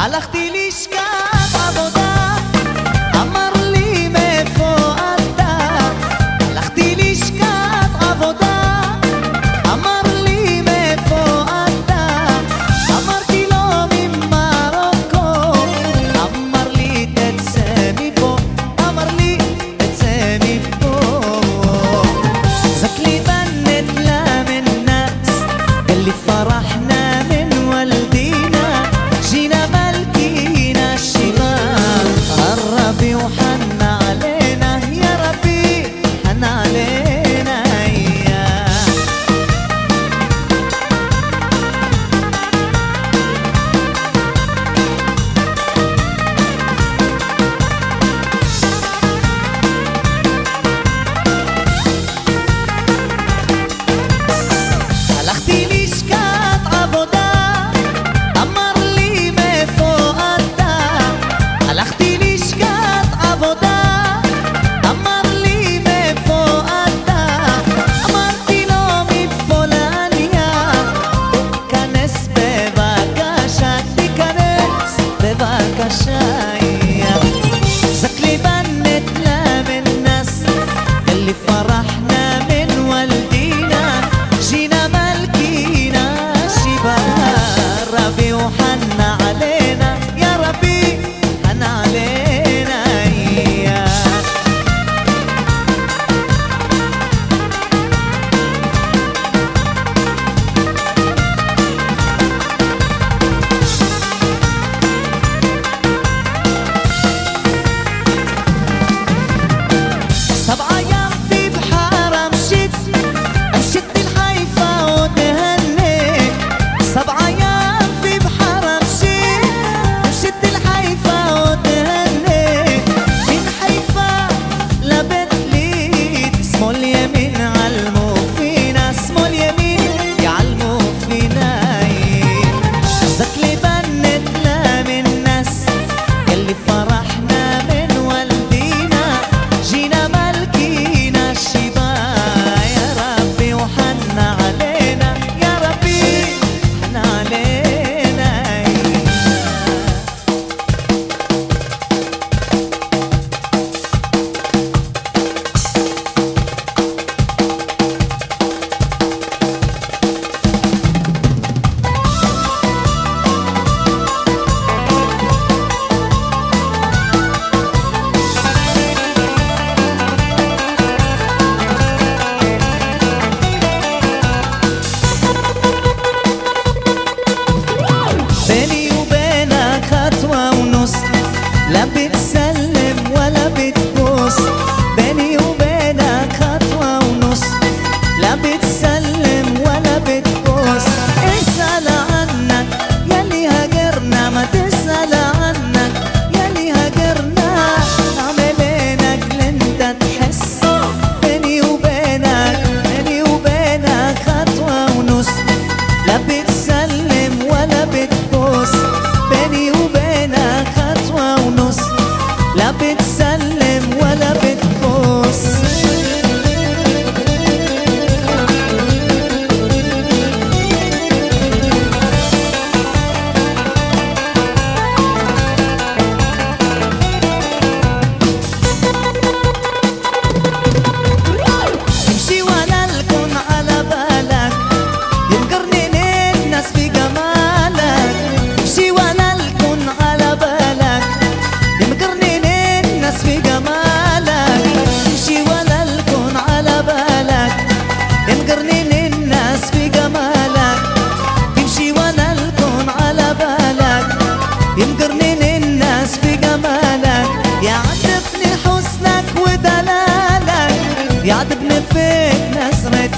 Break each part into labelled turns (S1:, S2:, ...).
S1: הלכתי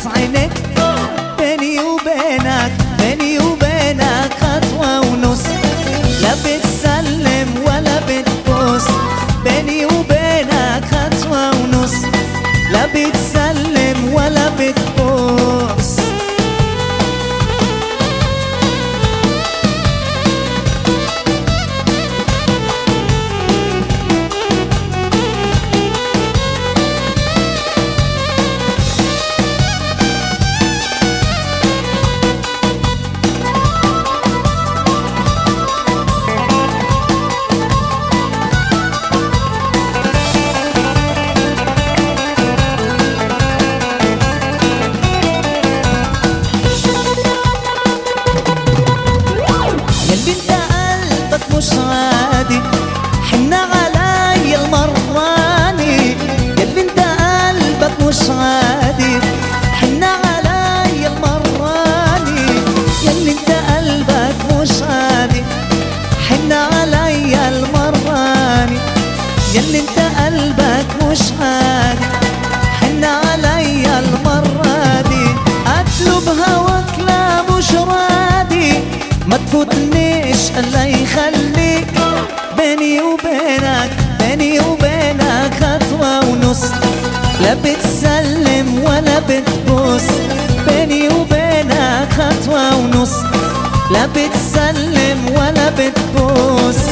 S1: sign it. يلي انت قلبك مش عادي حن عليا المرة دي. أطلب هواك لا مش راضي ما تفوتنيش الله يخليك. بيني وبينك بيني وبينك خطوة ونص. لا بتسلم ولا بتبص بيني وبينك خطوة ونص. لا بتسلم ولا بتبص